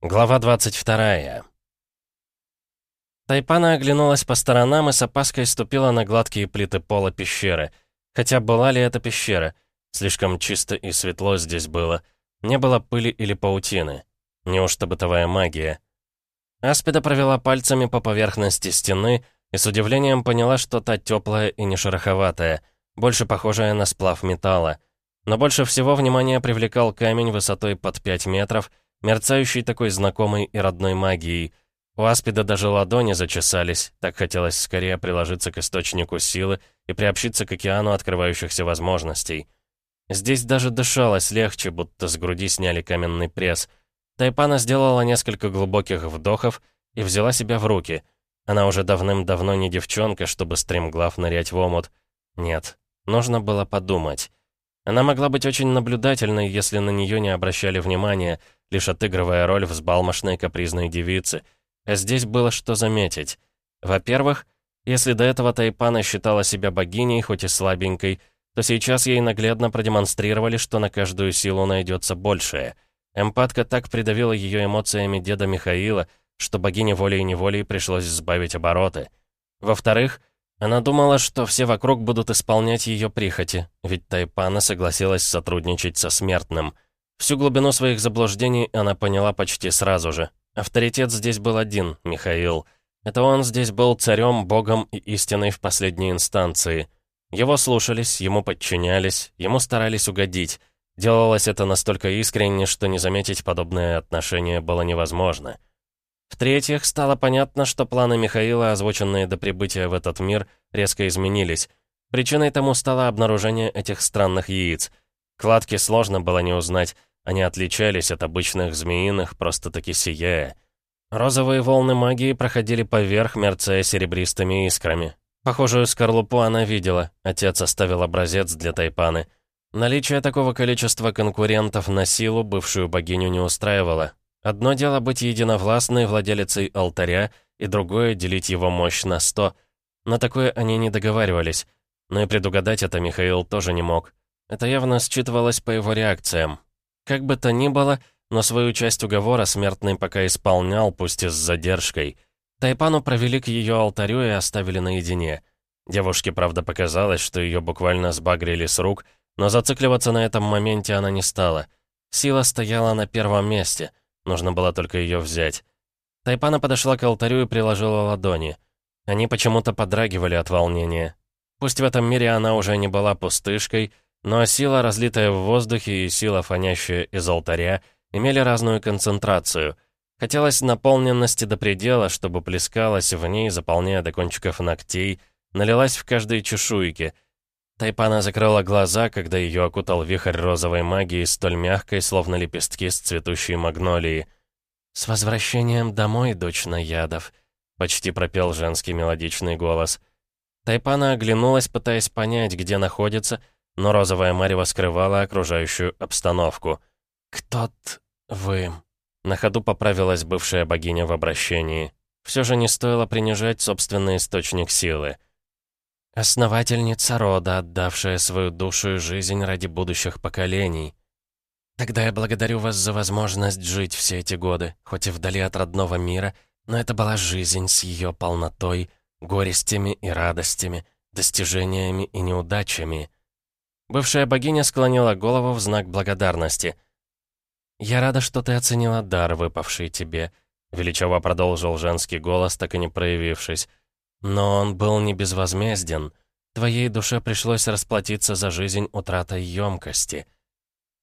Глава 22 Тайпана оглянулась по сторонам и с опаской ступила на гладкие плиты пола пещеры. Хотя была ли это пещера? Слишком чисто и светло здесь было. Не было пыли или паутины. Неужто бытовая магия? Аспида провела пальцами по поверхности стены и с удивлением поняла, что та теплая и не шероховатая, больше похожая на сплав металла. Но больше всего внимание привлекал камень высотой под 5 метров — мерцающий такой знакомой и родной магией. У Аспида даже ладони зачесались, так хотелось скорее приложиться к источнику силы и приобщиться к океану открывающихся возможностей. Здесь даже дышалось легче, будто с груди сняли каменный пресс. Тайпана сделала несколько глубоких вдохов и взяла себя в руки. Она уже давным-давно не девчонка, чтобы стремглав нырять в омут. Нет, нужно было подумать. Она могла быть очень наблюдательной, если на нее не обращали внимания — лишь отыгрывая роль взбалмошной капризной девицы. А здесь было что заметить. Во-первых, если до этого Тайпана считала себя богиней, хоть и слабенькой, то сейчас ей наглядно продемонстрировали, что на каждую силу найдется большее. Эмпатка так придавила ее эмоциями деда Михаила, что богине волей-неволей пришлось сбавить обороты. Во-вторых, она думала, что все вокруг будут исполнять ее прихоти, ведь Тайпана согласилась сотрудничать со смертным — Всю глубину своих заблуждений она поняла почти сразу же. Авторитет здесь был один — Михаил. Это он здесь был царем, богом и истиной в последней инстанции. Его слушались, ему подчинялись, ему старались угодить. Делалось это настолько искренне, что не заметить подобное отношение было невозможно. В-третьих, стало понятно, что планы Михаила, озвученные до прибытия в этот мир, резко изменились. Причиной тому стало обнаружение этих странных яиц. Кладки сложно было не узнать, они отличались от обычных змеиных, просто-таки сияя. Розовые волны магии проходили поверх, мерцая серебристыми искрами. Похожую скорлупу она видела, отец оставил образец для Тайпаны. Наличие такого количества конкурентов на силу бывшую богиню не устраивало. Одно дело быть единовластной владелицей алтаря, и другое — делить его мощь на сто. На такое они не договаривались. Но и предугадать это Михаил тоже не мог. Это явно считывалось по его реакциям. Как бы то ни было, но свою часть уговора смертный пока исполнял, пусть и с задержкой. Тайпану провели к ее алтарю и оставили наедине. Девушке, правда, показалось, что ее буквально сбагрили с рук, но зацикливаться на этом моменте она не стала. Сила стояла на первом месте, нужно было только ее взять. Тайпана подошла к алтарю и приложила ладони. Они почему-то подрагивали от волнения. Пусть в этом мире она уже не была пустышкой, но сила, разлитая в воздухе, и сила, фонящая из алтаря, имели разную концентрацию. Хотелось наполненности до предела, чтобы плескалась в ней, заполняя до кончиков ногтей, налилась в каждой чешуйке. Тайпана закрыла глаза, когда ее окутал вихрь розовой магии, столь мягкой, словно лепестки с цветущей магнолии. «С возвращением домой, дочь Наядов», — почти пропел женский мелодичный голос. Тайпана оглянулась, пытаясь понять, где находится, — но розовая марево скрывала окружающую обстановку. «Кто-то вы...» На ходу поправилась бывшая богиня в обращении. Все же не стоило принижать собственный источник силы. «Основательница рода, отдавшая свою душу и жизнь ради будущих поколений. Тогда я благодарю вас за возможность жить все эти годы, хоть и вдали от родного мира, но это была жизнь с ее полнотой, горестями и радостями, достижениями и неудачами». Бывшая богиня склонила голову в знак благодарности. «Я рада, что ты оценила дар, выпавший тебе», — величаво продолжил женский голос, так и не проявившись. «Но он был не безвозмезден. Твоей душе пришлось расплатиться за жизнь утратой емкости».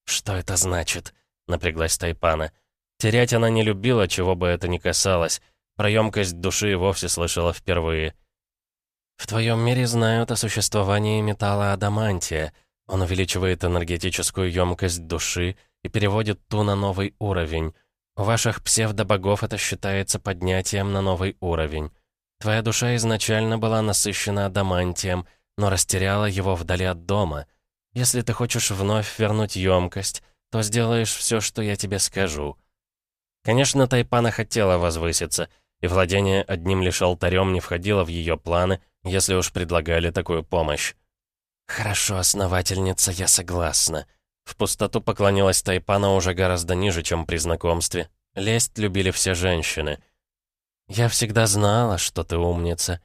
«Что это значит?» — напряглась Тайпана. Терять она не любила, чего бы это ни касалось. Про емкость души вовсе слышала впервые. «В твоем мире знают о существовании металла адамантия», он увеличивает энергетическую емкость души и переводит ту на новый уровень. У ваших псевдобогов это считается поднятием на новый уровень. Твоя душа изначально была насыщена адамантием, но растеряла его вдали от дома. Если ты хочешь вновь вернуть емкость, то сделаешь все, что я тебе скажу». Конечно, Тайпана хотела возвыситься, и владение одним лишь алтарем не входило в ее планы, если уж предлагали такую помощь. «Хорошо, основательница, я согласна». В пустоту поклонилась Тайпана уже гораздо ниже, чем при знакомстве. Лесть любили все женщины. «Я всегда знала, что ты умница».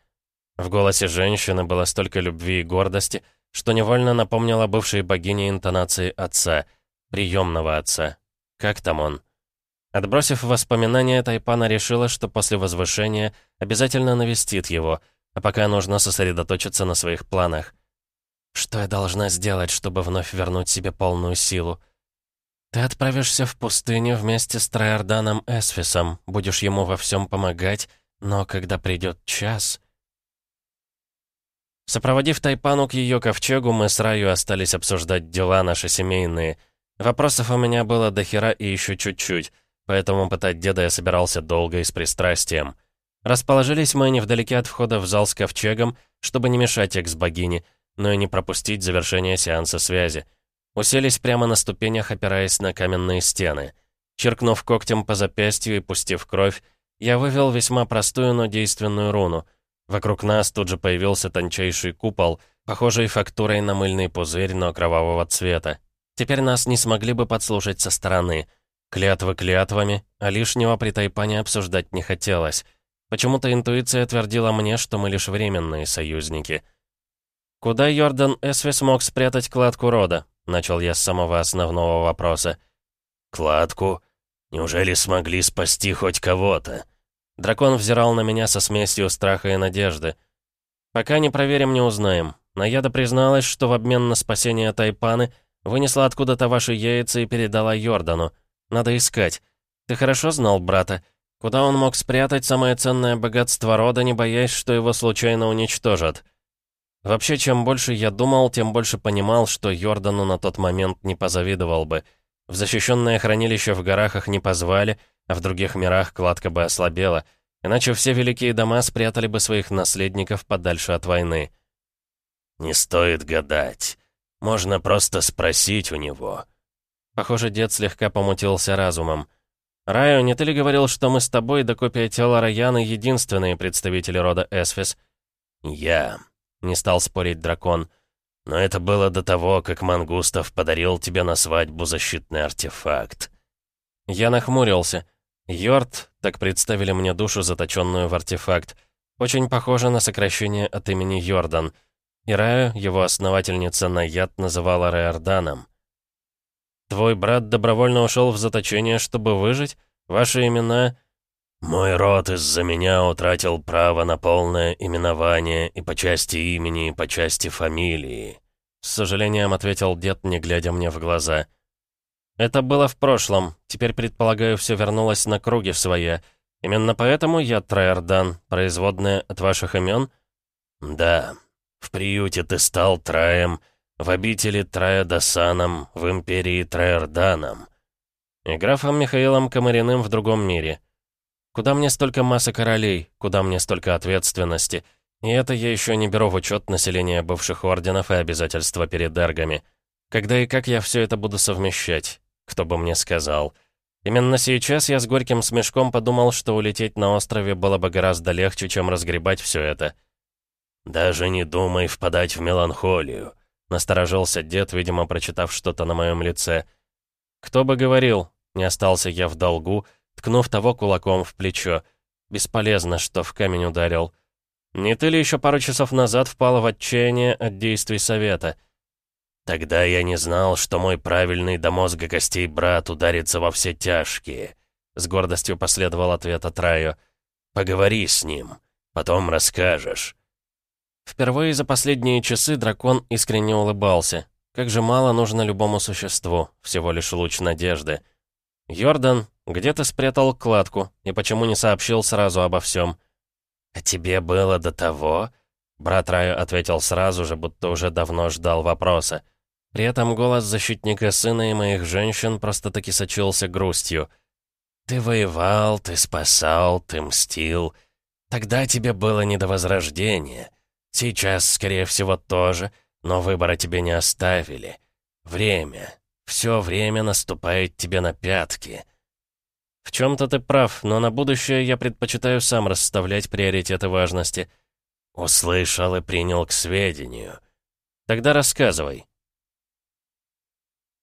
В голосе женщины было столько любви и гордости, что невольно напомнило бывшей богине интонации отца, приемного отца. Как там он? Отбросив воспоминания, Тайпана решила, что после возвышения обязательно навестит его, а пока нужно сосредоточиться на своих планах. «Что я должна сделать, чтобы вновь вернуть себе полную силу?» «Ты отправишься в пустыню вместе с Троярданом Эсфисом, будешь ему во всем помогать, но когда придет час...» Сопроводив Тайпану к ее ковчегу, мы с Раю остались обсуждать дела наши семейные. Вопросов у меня было до хера и еще чуть-чуть, поэтому пытать деда я собирался долго и с пристрастием. Расположились мы невдалеке от входа в зал с ковчегом, чтобы не мешать экс-богине, но и не пропустить завершение сеанса связи. Уселись прямо на ступенях, опираясь на каменные стены. Черкнув когтем по запястью и пустив кровь, я вывел весьма простую, но действенную руну. Вокруг нас тут же появился тончайший купол, похожий фактурой на мыльный пузырь, но кровавого цвета. Теперь нас не смогли бы подслушать со стороны. Клятвы клятвами, а лишнего при Тайпане обсуждать не хотелось. Почему-то интуиция твердила мне, что мы лишь временные союзники. Куда Йордан Эсвис мог спрятать кладку рода? Начал я с самого основного вопроса. «Кладку? Неужели смогли спасти хоть кого-то?» Дракон взирал на меня со смесью страха и надежды. «Пока не проверим, не узнаем. Наяда призналась, что в обмен на спасение Тайпаны вынесла откуда-то ваши яйца и передала Йордану. Надо искать. Ты хорошо знал брата? Куда он мог спрятать самое ценное богатство рода, не боясь, что его случайно уничтожат?» Вообще, чем больше я думал, тем больше понимал, что Йордану на тот момент не позавидовал бы. В защищенное хранилище в горах их не позвали, а в других мирах кладка бы ослабела, иначе все великие дома спрятали бы своих наследников подальше от войны. «Не стоит гадать. Можно просто спросить у него». Похоже, дед слегка помутился разумом. «Райо, не ты ли говорил, что мы с тобой до копия тела Раяны единственные представители рода Эсфис?» «Я», не стал спорить дракон. «Но это было до того, как Мангустов подарил тебе на свадьбу защитный артефакт». Я нахмурился. Йорд, так представили мне душу, заточенную в артефакт. Очень похоже на сокращение от имени Йордан. И Раю, его основательница Наят, называла Реорданом. «Твой брат добровольно ушел в заточение, чтобы выжить? Ваши имена...» «Мой род из-за меня утратил право на полное именование и по части имени, и по части фамилии», — с сожалением ответил дед, не глядя мне в глаза. «Это было в прошлом. Теперь, предполагаю, все вернулось на круги в свои. Именно поэтому я Траердан, производная от ваших имен?» «Да. В приюте ты стал Траем, в обители Траедасаном, в империи Траерданом». «И графом Михаилом Комариным в другом мире». Куда мне столько массы королей? Куда мне столько ответственности? И это я еще не беру в учет населения бывших орденов и обязательства перед эргами. Когда и как я все это буду совмещать? Кто бы мне сказал? Именно сейчас я с горьким смешком подумал, что улететь на острове было бы гораздо легче, чем разгребать все это. «Даже не думай впадать в меланхолию», — насторожился дед, видимо, прочитав что-то на моем лице. «Кто бы говорил, не остался я в долгу», — ткнув того кулаком в плечо. Бесполезно, что в камень ударил. Не ты ли еще пару часов назад впала в отчаяние от действий совета? Тогда я не знал, что мой правильный до мозга костей брат ударится во все тяжкие. С гордостью последовал ответ от Раю. Поговори с ним, потом расскажешь. Впервые за последние часы дракон искренне улыбался. Как же мало нужно любому существу, всего лишь луч надежды. «Йордан, где ты спрятал кладку? И почему не сообщил сразу обо всем?» «А тебе было до того?» Брат Раю ответил сразу же, будто уже давно ждал вопроса. При этом голос защитника сына и моих женщин просто-таки сочился грустью. «Ты воевал, ты спасал, ты мстил. Тогда тебе было не до возрождения. Сейчас, скорее всего, тоже, но выбора тебе не оставили. Время. Все время наступает тебе на пятки». «В чем-то ты прав, но на будущее я предпочитаю сам расставлять приоритеты важности». «Услышал и принял к сведению». «Тогда рассказывай».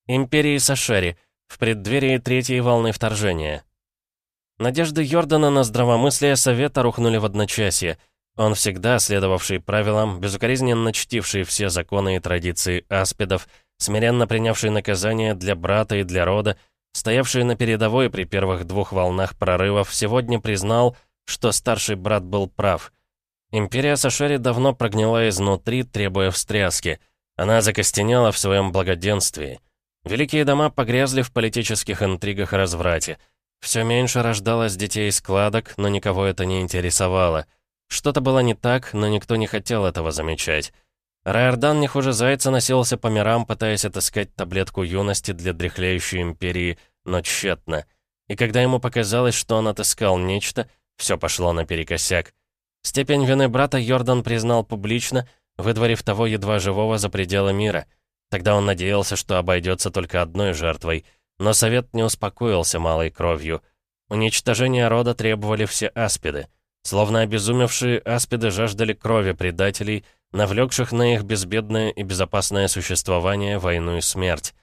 Империи Сашери. В преддверии третьей волны вторжения. Надежды Йордана на здравомыслие совета рухнули в одночасье. Он всегда, следовавший правилам, безукоризненно чтивший все законы и традиции аспидов, смиренно принявший наказание для брата и для рода, стоявший на передовой при первых двух волнах прорывов, сегодня признал, что старший брат был прав. Империя Сашери давно прогнила изнутри, требуя встряски. Она закостенела в своем благоденствии. Великие дома погрязли в политических интригах и разврате. Все меньше рождалось детей складок, но никого это не интересовало. Что-то было не так, но никто не хотел этого замечать. Райордан не хуже зайца носился по мирам, пытаясь отыскать таблетку юности для дряхлеющей империи, но тщетно. И когда ему показалось, что он отыскал нечто, все пошло наперекосяк. Степень вины брата Йордан признал публично, выдворив того едва живого за пределы мира. Тогда он надеялся, что обойдется только одной жертвой — но совет не успокоился малой кровью. Уничтожение рода требовали все аспиды. Словно обезумевшие аспиды жаждали крови предателей, навлекших на их безбедное и безопасное существование войну и смерть.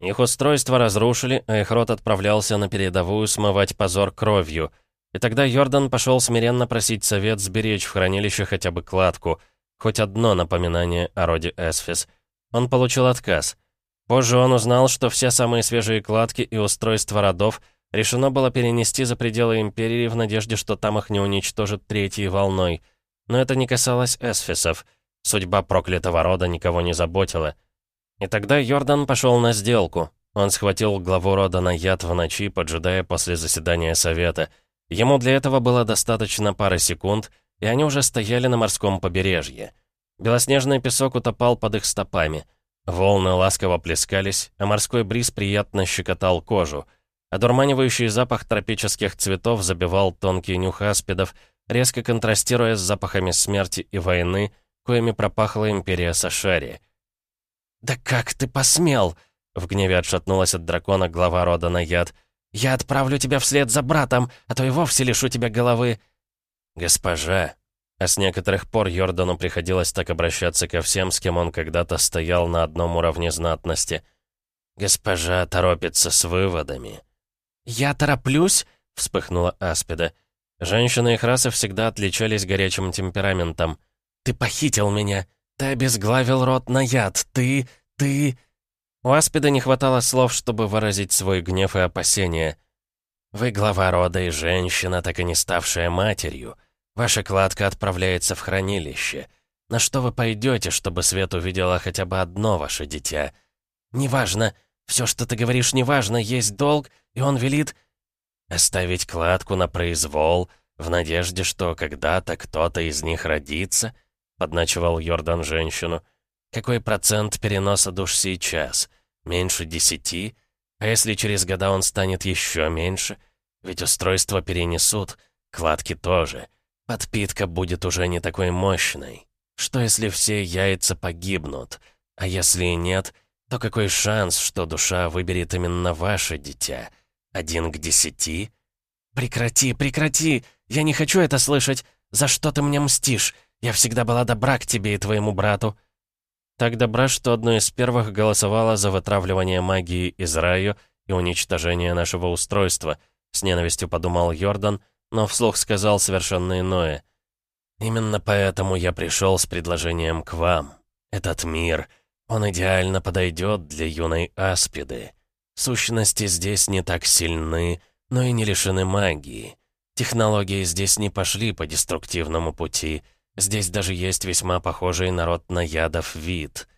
Их устройство разрушили, а их род отправлялся на передовую смывать позор кровью. И тогда Йордан пошел смиренно просить совет сберечь в хранилище хотя бы кладку, хоть одно напоминание о роде Эсфис. Он получил отказ. Позже он узнал, что все самые свежие кладки и устройства родов решено было перенести за пределы Империи в надежде, что там их не уничтожат третьей волной. Но это не касалось эсфисов. Судьба проклятого рода никого не заботила. И тогда Йордан пошел на сделку. Он схватил главу рода на яд в ночи, поджидая после заседания совета. Ему для этого было достаточно пары секунд, и они уже стояли на морском побережье. Белоснежный песок утопал под их стопами — Волны ласково плескались, а морской бриз приятно щекотал кожу. Одурманивающий запах тропических цветов забивал тонкий нюх аспидов, резко контрастируя с запахами смерти и войны, коими пропахла империя Сашари. «Да как ты посмел?» — в гневе отшатнулась от дракона глава рода Наяд. «Я отправлю тебя вслед за братом, а то и вовсе лишу тебя головы». «Госпожа», а с некоторых пор Йордану приходилось так обращаться ко всем, с кем он когда-то стоял на одном уровне знатности. «Госпожа торопится с выводами». «Я тороплюсь?» — вспыхнула Аспида. Женщины их расы всегда отличались горячим темпераментом. «Ты похитил меня! Ты обезглавил рот на яд! Ты... ты...» У Аспида не хватало слов, чтобы выразить свой гнев и опасения. «Вы глава рода и женщина, так и не ставшая матерью. Ваша кладка отправляется в хранилище. На что вы пойдете, чтобы Свет увидела хотя бы одно ваше дитя? Неважно. Все, что ты говоришь, неважно. Есть долг, и он велит... Оставить кладку на произвол, в надежде, что когда-то кто-то из них родится? Подначивал Йордан женщину. Какой процент переноса душ сейчас? Меньше десяти? А если через года он станет еще меньше? Ведь устройства перенесут, кладки тоже. Подпитка будет уже не такой мощной. Что если все яйца погибнут? А если нет, то какой шанс, что душа выберет именно ваше дитя? Один к десяти? Прекрати, прекрати! Я не хочу это слышать! За что ты мне мстишь? Я всегда была добра к тебе и твоему брату. Так добра, что одно из первых голосовало за вытравливание магии из раю и уничтожение нашего устройства, с ненавистью подумал Йордан, но вслух сказал совершенно иное. «Именно поэтому я пришел с предложением к вам. Этот мир, он идеально подойдет для юной Аспиды. Сущности здесь не так сильны, но и не лишены магии. Технологии здесь не пошли по деструктивному пути. Здесь даже есть весьма похожий народ на ядов вид».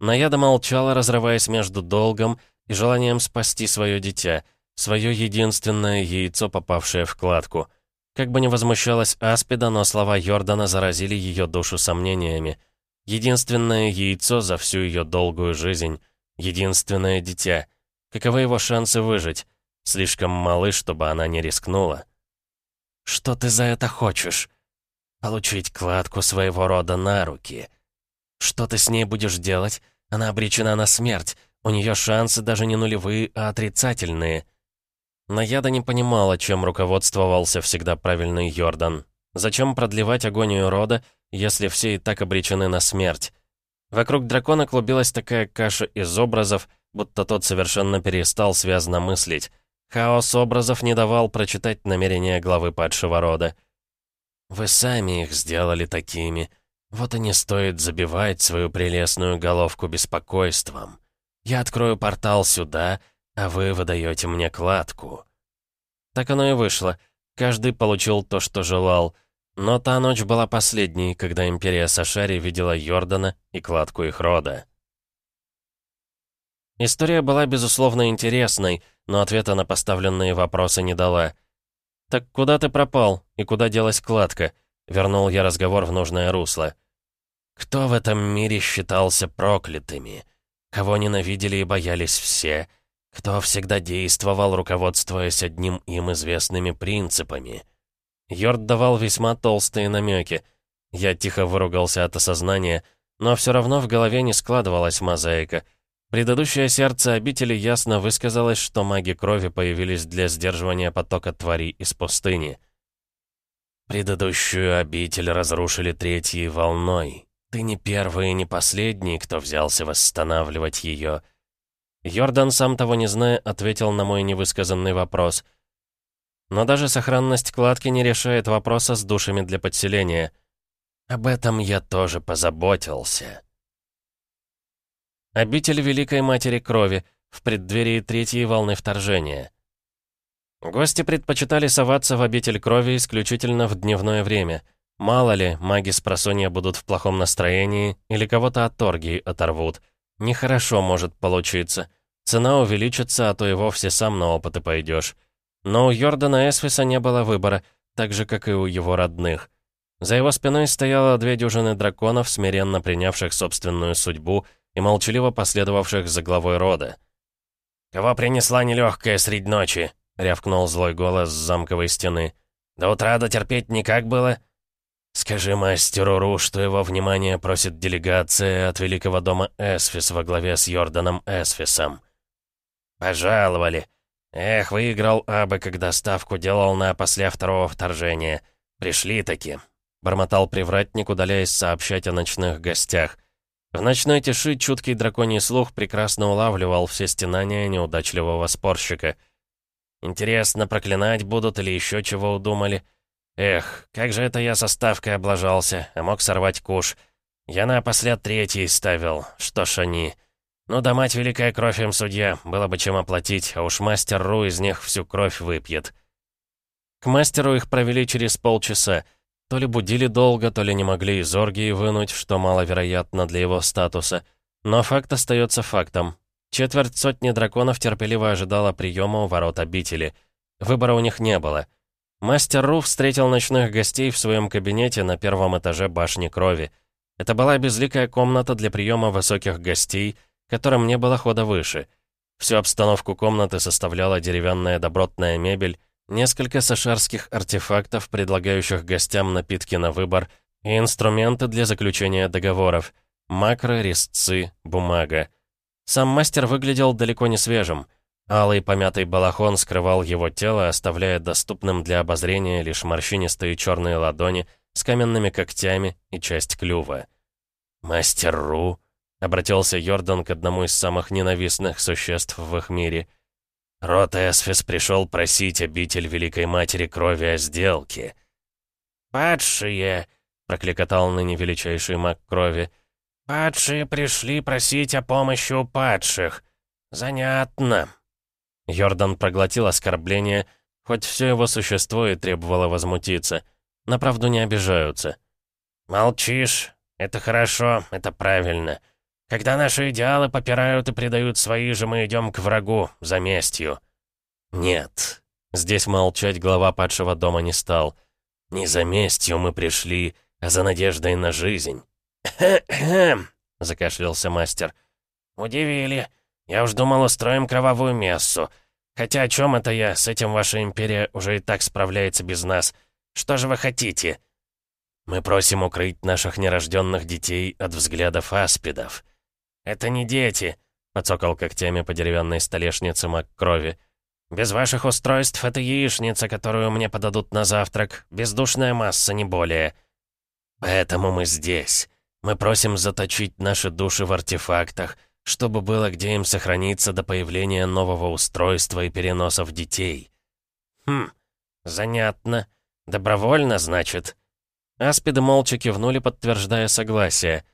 Наяда молчала, разрываясь между долгом и желанием спасти свое дитя — Свое единственное яйцо, попавшее в кладку. Как бы ни возмущалась Аспида, но слова Йордана заразили ее душу сомнениями. Единственное яйцо за всю ее долгую жизнь. Единственное дитя. Каковы его шансы выжить? Слишком малы, чтобы она не рискнула. «Что ты за это хочешь?» «Получить кладку своего рода на руки». «Что ты с ней будешь делать? Она обречена на смерть. У нее шансы даже не нулевые, а отрицательные». Наяда не понимала, чем руководствовался всегда правильный Йордан. Зачем продлевать агонию рода, если все и так обречены на смерть? Вокруг дракона клубилась такая каша из образов, будто тот совершенно перестал связно мыслить. Хаос образов не давал прочитать намерения главы падшего рода. «Вы сами их сделали такими. Вот и не стоит забивать свою прелестную головку беспокойством. Я открою портал сюда, а вы выдаете мне кладку». Так оно и вышло. Каждый получил то, что желал. Но та ночь была последней, когда Империя Сашари видела Йордана и кладку их рода. История была, безусловно, интересной, но ответа на поставленные вопросы не дала. «Так куда ты пропал? И куда делась кладка?» Вернул я разговор в нужное русло. «Кто в этом мире считался проклятыми? Кого ненавидели и боялись все?» Кто всегда действовал, руководствуясь одним им известными принципами? Йорд давал весьма толстые намеки. Я тихо выругался от осознания, но все равно в голове не складывалась мозаика. Предыдущее сердце обители ясно высказалось, что маги крови появились для сдерживания потока тварей из пустыни. «Предыдущую обитель разрушили третьей волной. Ты не первый и не последний, кто взялся восстанавливать ее». Йордан, сам того не зная, ответил на мой невысказанный вопрос. Но даже сохранность кладки не решает вопроса с душами для подселения. Об этом я тоже позаботился. Обитель Великой Матери Крови в преддверии третьей волны вторжения. Гости предпочитали соваться в обитель крови исключительно в дневное время. Мало ли, маги с просонья будут в плохом настроении или кого-то от торги оторвут — Нехорошо может получиться. Цена увеличится, а то и вовсе сам на опыты пойдешь. Но у Йордана Эсфиса не было выбора, так же, как и у его родных. За его спиной стояло две дюжины драконов, смиренно принявших собственную судьбу и молчаливо последовавших за главой рода. «Кого принесла нелегкая средь ночи?» — рявкнул злой голос с замковой стены. «До утра дотерпеть никак было?» «Скажи мастеру Ру, что его внимание просит делегация от Великого дома Эсфис во главе с Йорданом Эсфисом». «Пожаловали. Эх, выиграл Абы, когда ставку делал на после второго вторжения. Пришли таки». Бормотал привратник, удаляясь сообщать о ночных гостях. В ночной тиши чуткий драконий слух прекрасно улавливал все стенания неудачливого спорщика. «Интересно, проклинать будут или еще чего удумали?» Эх, как же это я со ставкой облажался, а мог сорвать куш. Я на напослед третий ставил, что ж они. Ну да мать великая кровь им судья, было бы чем оплатить, а уж мастер Ру из них всю кровь выпьет. К мастеру их провели через полчаса. То ли будили долго, то ли не могли из оргии вынуть, что маловероятно для его статуса. Но факт остается фактом. Четверть сотни драконов терпеливо ожидала приема у ворот обители. Выбора у них не было — Мастер Ру встретил ночных гостей в своем кабинете на первом этаже башни крови. Это была безликая комната для приема высоких гостей, которым не было хода выше. Всю обстановку комнаты составляла деревянная добротная мебель, несколько сашарских артефактов, предлагающих гостям напитки на выбор, и инструменты для заключения договоров, макро, резцы, бумага. Сам мастер выглядел далеко не свежим — Алый помятый балахон скрывал его тело, оставляя доступным для обозрения лишь морщинистые черные ладони с каменными когтями и часть клюва. «Мастер Ру», — обратился Йордан к одному из самых ненавистных существ в их мире. «Рот Эсфис пришел просить обитель Великой Матери Крови о сделке». «Падшие», — прокликотал ныне величайший маг крови, — «падшие пришли просить о помощи у падших. Занятно». Йордан проглотил оскорбление, хоть все его существо и требовало возмутиться. На правду не обижаются. «Молчишь? Это хорошо, это правильно. Когда наши идеалы попирают и предают свои же, мы идем к врагу, за местью». «Нет». Здесь молчать глава падшего дома не стал. «Не за местью мы пришли, а за надеждой на жизнь». «Хм-хм», — закашлялся мастер. «Удивили. Я уж думал, устроим кровавую мессу. Хотя о чем это я? С этим ваша империя уже и так справляется без нас. Что же вы хотите?» «Мы просим укрыть наших нерожденных детей от взглядов аспидов». «Это не дети», — подсокал когтями по деревянной столешнице маг крови. «Без ваших устройств это яичница, которую мне подадут на завтрак. Бездушная масса, не более». «Поэтому мы здесь. Мы просим заточить наши души в артефактах, чтобы было где им сохраниться до появления нового устройства и переносов детей. Хм, занятно. Добровольно, значит? Аспиды молча кивнули, подтверждая согласие.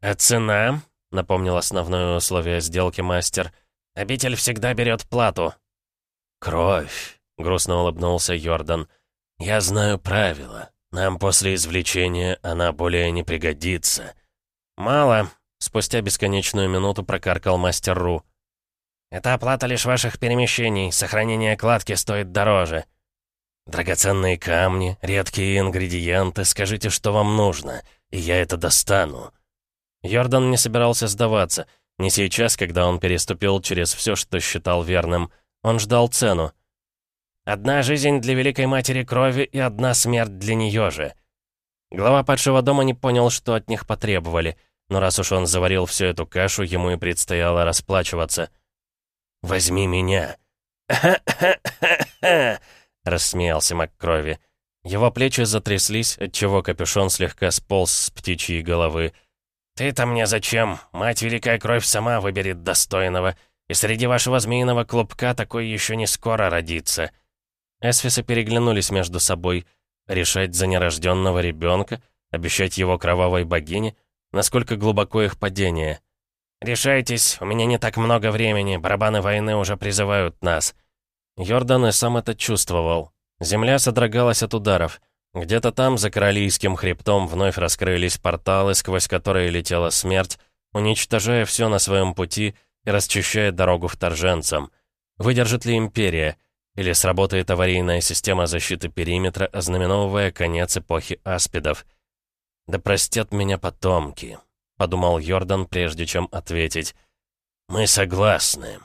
«А цена?» — напомнил основное условие сделки мастер. «Обитель всегда берет плату». «Кровь», — грустно улыбнулся Йордан. «Я знаю правила. Нам после извлечения она более не пригодится». «Мало», — спустя бесконечную минуту прокаркал мастер Ру. «Это оплата лишь ваших перемещений. Сохранение кладки стоит дороже». «Драгоценные камни, редкие ингредиенты, скажите, что вам нужно, и я это достану». Йордан не собирался сдаваться. Не сейчас, когда он переступил через все, что считал верным. Он ждал цену. «Одна жизнь для Великой Матери Крови и одна смерть для нее же». Глава падшего дома не понял, что от них потребовали, но раз уж он заварил всю эту кашу, ему и предстояло расплачиваться. «Возьми меня!» рассмеялся МакКрови. Его плечи затряслись, отчего капюшон слегка сполз с птичьей головы. «Ты-то мне зачем? Мать Великая Кровь сама выберет достойного, и среди вашего змеиного клубка такой еще не скоро родится». Эсфисы переглянулись между собой. Решать за нерожденного ребенка, обещать его кровавой богине, насколько глубоко их падение. «Решайтесь, у меня не так много времени, барабаны войны уже призывают нас». Йордан и сам это чувствовал. Земля содрогалась от ударов. Где-то там, за Королийским хребтом, вновь раскрылись порталы, сквозь которые летела смерть, уничтожая все на своем пути и расчищая дорогу вторженцам. Выдержит ли Империя? Или сработает аварийная система защиты периметра, ознаменовывая конец эпохи аспидов? «Да простят меня потомки», — подумал Йордан, прежде чем ответить. «Мы согласны»,